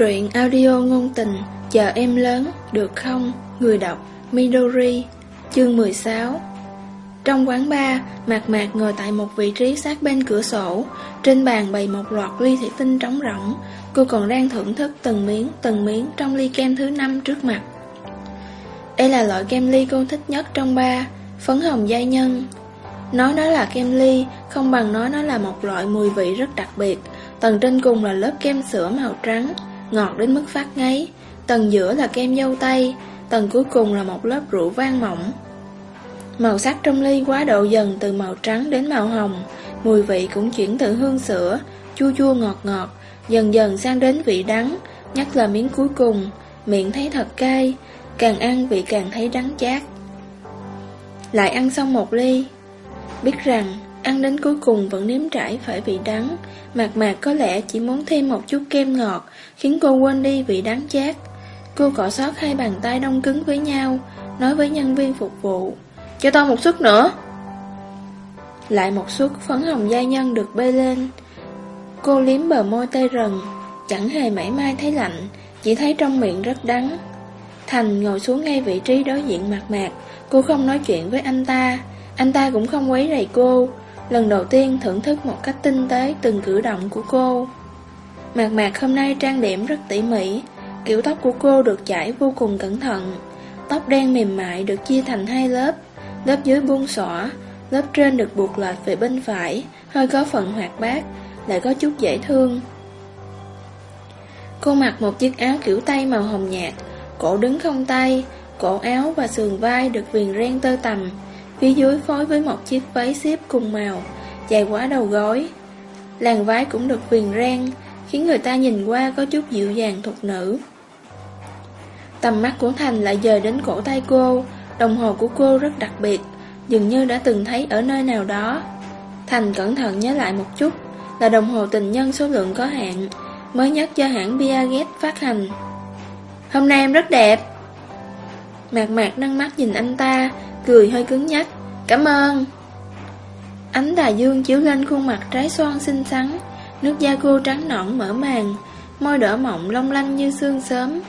Truyện audio ngôn tình Chờ em lớn, được không? Người đọc Midori Chương 16 Trong quán bar, Mạc Mạc ngồi tại một vị trí sát bên cửa sổ. Trên bàn bày một loạt ly thủy tinh trống rỗng. Cô còn đang thưởng thức từng miếng, từng miếng trong ly kem thứ năm trước mặt. Đây là loại kem ly cô thích nhất trong ba Phấn hồng giai nhân. Nói nó là kem ly, không bằng nói nó là một loại mùi vị rất đặc biệt. Tầng trên cùng là lớp kem sữa màu trắng ngọt đến mức phát ngấy. Tầng giữa là kem dâu tây, tầng cuối cùng là một lớp rượu vang mỏng. Màu sắc trong ly quá độ dần từ màu trắng đến màu hồng, mùi vị cũng chuyển từ hương sữa, chua chua ngọt ngọt, dần dần sang đến vị đắng, nhất là miếng cuối cùng, miệng thấy thật cay, càng ăn vị càng thấy đắng chát. Lại ăn xong một ly, biết rằng ăn đến cuối cùng vẫn nếm trải phải vị đắng, Mạc mạc có lẽ chỉ muốn thêm một chút kem ngọt, khiến cô quên đi vị đắng chát. Cô cọ sót hai bàn tay đông cứng với nhau, nói với nhân viên phục vụ. Cho tôi một suất nữa. Lại một suất phấn hồng gia nhân được bê lên. Cô liếm bờ môi tê rần, chẳng hề mảy mai thấy lạnh, chỉ thấy trong miệng rất đắng. Thành ngồi xuống ngay vị trí đối diện mặt mạc, cô không nói chuyện với anh ta, anh ta cũng không quấy rầy cô, lần đầu tiên thưởng thức một cách tinh tế từng cử động của cô. Mạc mạc hôm nay trang điểm rất tỉ mỉ, kiểu tóc của cô được chải vô cùng cẩn thận. Tóc đen mềm mại được chia thành hai lớp, lớp dưới buông xõa, lớp trên được buộc lệch về bên phải, hơi có phần hoạt bát, lại có chút dễ thương. Cô mặc một chiếc áo kiểu tay màu hồng nhạt, cổ đứng không tay, cổ áo và sườn vai được viền ren tơ tầm, Phía dưới phối với một chiếc váy xếp cùng màu, Dài quá đầu gối. Làn váy cũng được viền ren Khiến người ta nhìn qua có chút dịu dàng thuộc nữ. Tầm mắt của Thành lại dời đến cổ tay cô, Đồng hồ của cô rất đặc biệt, Dường như đã từng thấy ở nơi nào đó. Thành cẩn thận nhớ lại một chút, Là đồng hồ tình nhân số lượng có hạn, Mới nhất do hãng Piaget phát hành. Hôm nay em rất đẹp. Mạc mạc nâng mắt nhìn anh ta cười hơi cứng nhắc. Cảm ơn. Ánh tà dương chiếu lên khuôn mặt trái xoan xinh xắn, nước da cô trắng nõn mở màng, môi đỏ mọng long lanh như sương sớm.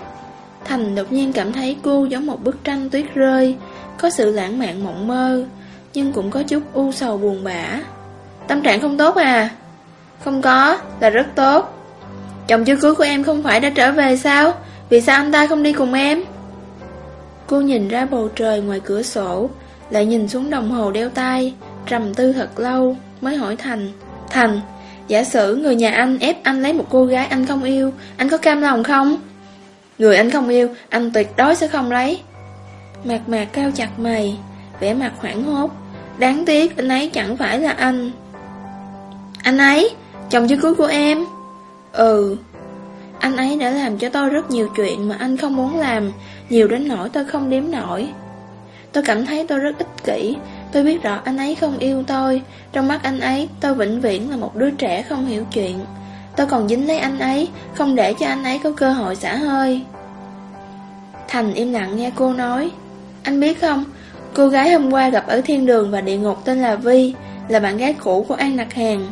Thành đột nhiên cảm thấy cô giống một bức tranh tuyết rơi, có sự lãng mạn mộng mơ, nhưng cũng có chút u sầu buồn bã. Tâm trạng không tốt à? Không có, là rất tốt. Chồng chưa cưới của em không phải đã trở về sao? Vì sao anh ta không đi cùng em? Cô nhìn ra bầu trời ngoài cửa sổ, lại nhìn xuống đồng hồ đeo tay, trầm tư thật lâu, mới hỏi Thành. Thành, giả sử người nhà anh ép anh lấy một cô gái anh không yêu, anh có cam lòng không? Người anh không yêu, anh tuyệt đối sẽ không lấy. Mạc mạc cao chặt mày, vẻ mặt hoảng hốt. Đáng tiếc anh ấy chẳng phải là anh. Anh ấy, chồng chưa cưới của em. Ừ, anh ấy đã làm cho tôi rất nhiều chuyện mà anh không muốn làm, nhiều đến nỗi tôi không đếm nổi. Tôi cảm thấy tôi rất ích kỷ, tôi biết rõ anh ấy không yêu tôi, trong mắt anh ấy tôi vĩnh viễn là một đứa trẻ không hiểu chuyện. Tôi còn dính lấy anh ấy, không để cho anh ấy có cơ hội xả hơi. Thành im lặng nghe cô nói, anh biết không, cô gái hôm qua gặp ở thiên đường và địa ngục tên là Vi, là bạn gái cũ của An Nặc Hàng.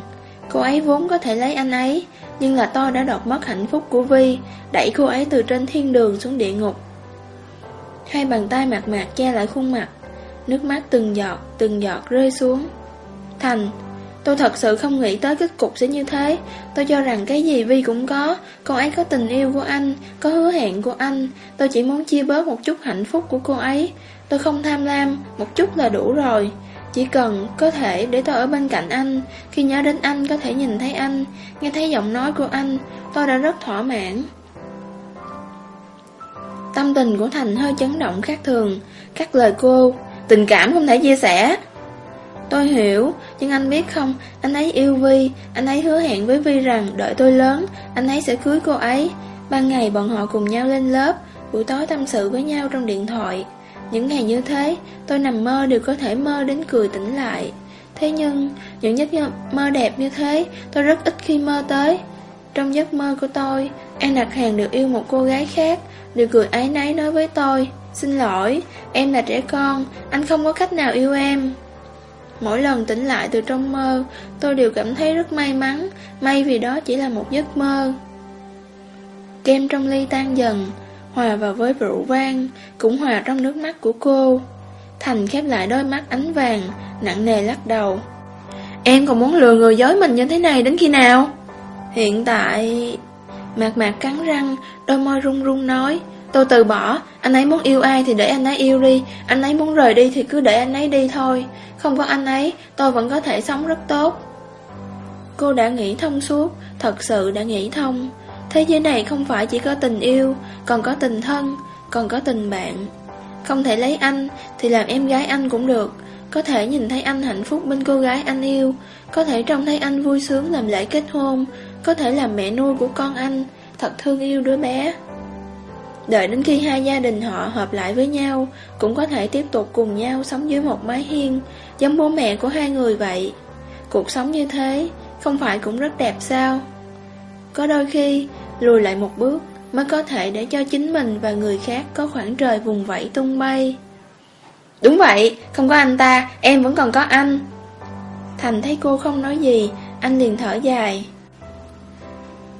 Cô ấy vốn có thể lấy anh ấy, nhưng là tôi đã đột mất hạnh phúc của Vi, đẩy cô ấy từ trên thiên đường xuống địa ngục. Hai bàn tay mạc mạc che lại khuôn mặt, nước mắt từng giọt, từng giọt rơi xuống. Thành, tôi thật sự không nghĩ tới kết cục sẽ như thế. Tôi cho rằng cái gì Vi cũng có, cô ấy có tình yêu của anh, có hứa hẹn của anh. Tôi chỉ muốn chia bớt một chút hạnh phúc của cô ấy. Tôi không tham lam, một chút là đủ rồi. Chỉ cần có thể để tôi ở bên cạnh anh Khi nhớ đến anh có thể nhìn thấy anh Nghe thấy giọng nói của anh Tôi đã rất thỏa mãn Tâm tình của Thành hơi chấn động khác thường. Các lời cô Tình cảm không thể chia sẻ. Tôi hiểu Nhưng anh biết không Anh ấy yêu Vi Anh ấy hứa hẹn với Vi rằng Đợi tôi lớn Anh ấy sẽ cưới cô ấy. Ban ngày bọn họ cùng nhau lên lớp Buổi tối tâm sự với nhau trong điện thoại. Những ngày như thế, tôi nằm mơ đều có thể mơ đến cười tỉnh lại. Thế nhưng, những giấc mơ đẹp như thế, tôi rất ít khi mơ tới. Trong giấc mơ của tôi, An Đặt Hàng được yêu một cô gái khác, đều cười ái náy nói với tôi, Xin lỗi, em là trẻ con, anh không có cách nào yêu em. Mỗi lần tỉnh lại từ trong mơ, tôi đều cảm thấy rất may mắn, may vì đó chỉ là một giấc mơ. Kem trong ly tan dần, hòa vào với rượu vang, cũng hòa trong nước mắt của cô. Thành khép lại đôi mắt ánh vàng, nặng nề lắc đầu. Em còn muốn lừa người dối mình như thế này đến khi nào? Hiện tại... Mạc mạc cắn răng, đôi môi run run nói Tôi từ bỏ, anh ấy muốn yêu ai thì để anh ấy yêu đi Anh ấy muốn rời đi thì cứ để anh ấy đi thôi. Không có anh ấy, tôi vẫn có thể sống rất tốt. Cô đã nghĩ thông suốt, thật sự đã nghĩ thông. Thế giới này không phải chỉ có tình yêu, còn có tình thân, còn có tình bạn. Không thể lấy anh, thì làm em gái anh cũng được. Có thể nhìn thấy anh hạnh phúc bên cô gái anh yêu có thể trông thấy anh vui sướng làm lễ kết hôn, Có thể làm mẹ nuôi của con anh, Thật thương yêu đứa bé. Đợi đến khi hai gia đình họ hợp lại với nhau, Cũng có thể tiếp tục cùng nhau sống dưới một mái hiên, Giống bố mẹ của hai người vậy. Cuộc sống như thế, Không phải cũng rất đẹp sao? Có đôi khi, Lùi lại một bước Mới có thể để cho chính mình và người khác Có khoảng trời vùng vẫy tung bay. Đúng vậy, Không có anh ta, Em vẫn còn có anh. Thành thấy cô không nói gì, Anh liền thở dài.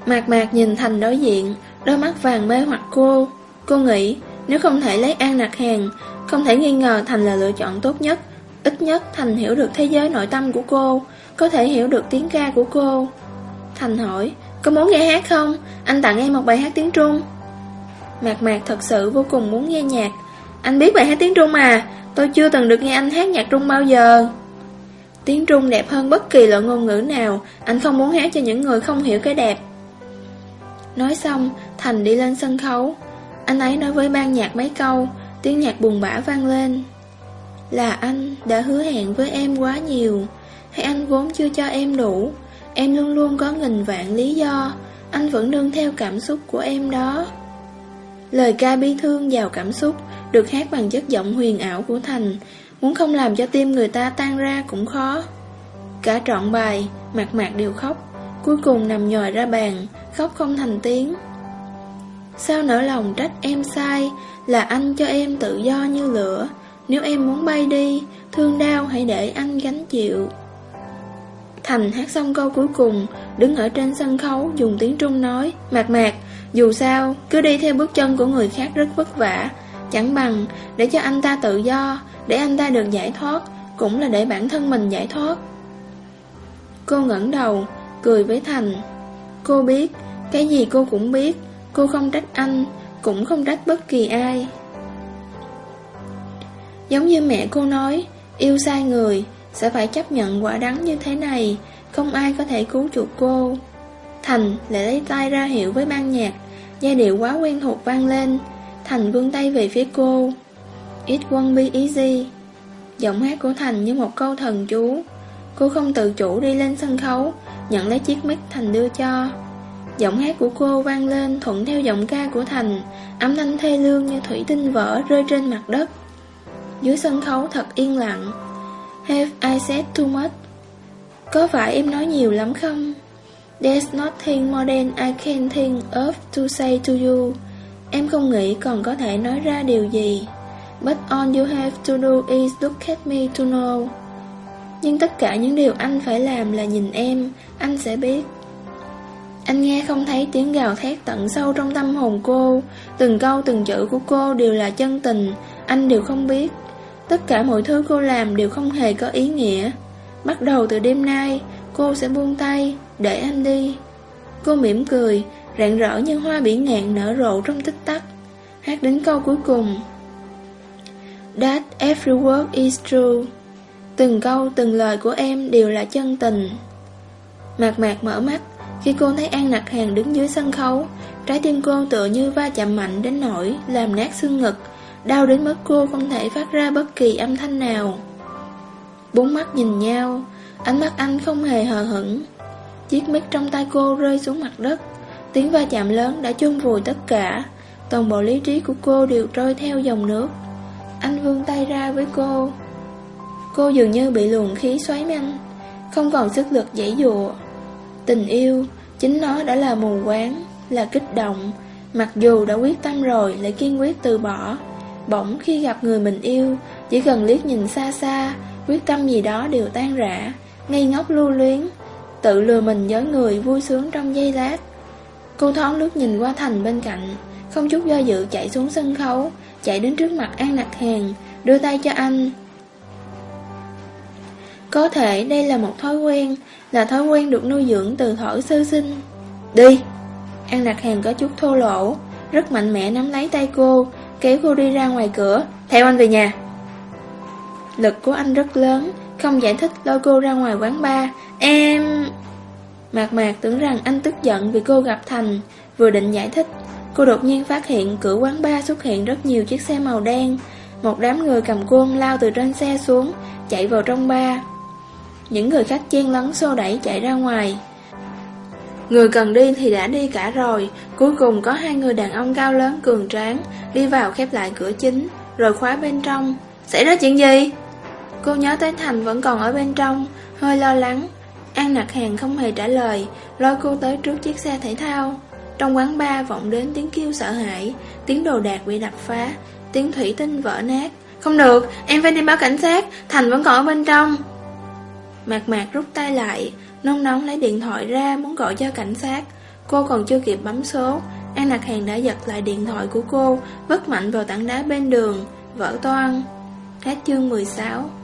Mạc mạc nhìn Thành đối diện, Đôi mắt vàng mê hoặc cô. Cô nghĩ, nếu không thể lấy An nặc hàng, Không thể nghi ngờ Thành là lựa chọn tốt nhất. Ít nhất, Thành hiểu được thế giới nội tâm của cô, Có thể hiểu được tiếng ca của cô. Thành hỏi, Có muốn nghe hát không? Anh tặng em một bài hát tiếng Trung. Mạc Mạc thật sự vô cùng muốn nghe nhạc. Anh biết bài hát tiếng Trung mà, Tôi chưa từng được nghe anh hát nhạc Trung bao giờ. Tiếng Trung đẹp hơn bất kỳ loại ngôn ngữ nào. Anh không muốn hát cho những người không hiểu cái đẹp. Nói xong, Thành đi lên sân khấu. Anh ấy nói với ban nhạc mấy câu. Tiếng nhạc buồn bã vang lên. Là anh đã hứa hẹn với em quá nhiều. Hay anh vốn chưa cho em đủ. Em luôn luôn có nghìn vạn lý do. Anh vẫn nương theo cảm xúc của em đó. Lời ca bi thương giàu cảm xúc. Được hát bằng chất giọng huyền ảo của Thành. Muốn không làm cho tim người ta tan ra cũng khó. Cả trọn bài, Mặt mặt đều khóc. Cuối cùng nằm nhòi ra bàn, Khóc không thành tiếng. Sao nỡ lòng trách em sai, Là anh cho em tự do như lửa. Nếu em muốn bay đi, Thương đau hãy để anh gánh chịu. Thành hát xong câu cuối cùng, Đứng ở trên sân khấu, Dùng tiếng Trung nói, Mạc mạc, Dù sao, Cứ đi theo bước chân của người khác rất vất vả. Chẳng bằng, Để cho anh ta tự do, Để anh ta được giải thoát, Cũng là để bản thân mình giải thoát. Cô ngẩng đầu, Cười với Thành. Cô biết, Cái gì cô cũng biết, Cô không trách anh, Cũng không trách bất kỳ ai. Giống như mẹ cô nói, Yêu sai người, Sẽ phải chấp nhận quả đắng như thế này, Không ai có thể cứu chuộc cô. Thành lại lấy tay ra hiệu với ban nhạc, Giai điệu quá quen thuộc vang lên Thành vươn tay về phía cô. It won't be easy. Giọng hát của Thành như một câu thần chú. Cô không tự chủ đi lên sân khấu, Nhận lấy chiếc mic Thành đưa cho. Giọng hát của cô vang lên thuận theo giọng ca của Thành Âm thanh thê lương như thủy tinh vỡ rơi trên mặt đất. Dưới sân khấu thật yên lặng. Have I said too much? Có phải em nói nhiều lắm không? There's nothing more than I can think of to say to you. Em không nghĩ còn có thể nói ra điều gì. But all you have to do is look at me to know. Nhưng tất cả những điều anh phải làm là nhìn em, Anh sẽ biết. Anh nghe không thấy tiếng gào thét tận sâu trong tâm hồn cô. Từng câu, từng chữ của cô đều là chân tình, Anh đều không biết. Tất cả mọi thứ cô làm đều không hề có ý nghĩa. Bắt đầu từ đêm nay, Cô sẽ buông tay, Để anh đi. Cô mỉm cười Rạng rỡ như hoa bỉ ngạn nở rộ trong tích tắc. Hát đến câu cuối cùng. That every word is true. Từng câu, từng lời của em đều là chân tình. Mạc mạc mở mắt khi cô thấy An Nặc Hàng đứng dưới sân khấu. Trái tim cô tựa như va chạm mạnh đến nỗi Làm nát xương ngực, Đau đến mức cô không thể phát ra bất kỳ âm thanh nào. Bốn mắt nhìn nhau, Ánh mắt anh không hề hờ hững. Chiếc mic trong tay cô rơi xuống mặt đất. Tiếng va chạm lớn đã chôn vùi tất cả. Toàn bộ lý trí của cô đều trôi theo dòng nước. Anh vươn tay ra với cô. Cô dường như bị luồng khí xoáy nhanh Không còn sức lực dãy dụa. Tình yêu, chính nó đã là mù quáng, là kích động. Mặc dù đã quyết tâm rồi lại kiên quyết từ bỏ. Bỗng khi gặp người mình yêu Chỉ cần liếc nhìn xa xa Quyết tâm gì đó đều tan rã Ngây ngốc lưu luyến Tự lừa mình với người vui sướng trong giây lát. Cô thoáng lướt nhìn qua Thành bên cạnh, Không chút do dự chạy xuống sân khấu, Chạy đến trước mặt An lạc Hàng Đưa tay cho anh. Có thể đây là một thói quen, Là thói quen được nuôi dưỡng từ thổi sơ sinh. Đi! An lạc Hàng có chút thô lỗ, Rất mạnh mẽ nắm lấy tay cô, Kéo cô đi ra ngoài cửa, Theo anh về nhà. Lực của anh rất lớn, Không giải thích lôi cô ra ngoài quán bar. Em... Mạc mạc tưởng rằng anh tức giận vì cô gặp Thành, Vừa định giải thích, Cô đột nhiên phát hiện cửa quán bar xuất hiện rất nhiều chiếc xe màu đen. Một đám người cầm côn lao từ trên xe xuống, Chạy vào trong bar. Những người khách chen lấn xô đẩy chạy ra ngoài. Người cần đi thì đã đi cả rồi, Cuối cùng có hai người đàn ông cao lớn cường tráng Đi vào khép lại cửa chính, Rồi khóa bên trong. Xảy ra chuyện gì? Cô nhớ tới Thành vẫn còn ở bên trong, Hơi lo lắng. An nặc hàng không hề trả lời Lôi cô tới trước chiếc xe thể thao. Trong quán bar vọng đến tiếng kêu sợ hãi Tiếng đồ đạc bị đập phá Tiếng thủy tinh vỡ nát. Không được, em phải đi báo cảnh sát Thành vẫn còn ở bên trong. Mạc mạc rút tay lại Nông nóng lấy điện thoại ra muốn gọi cho cảnh sát. Cô còn chưa kịp bấm số An nặc hàng đã giật lại điện thoại của cô Vất mạnh vào tảng đá bên đường Vỡ toan Hết chương 16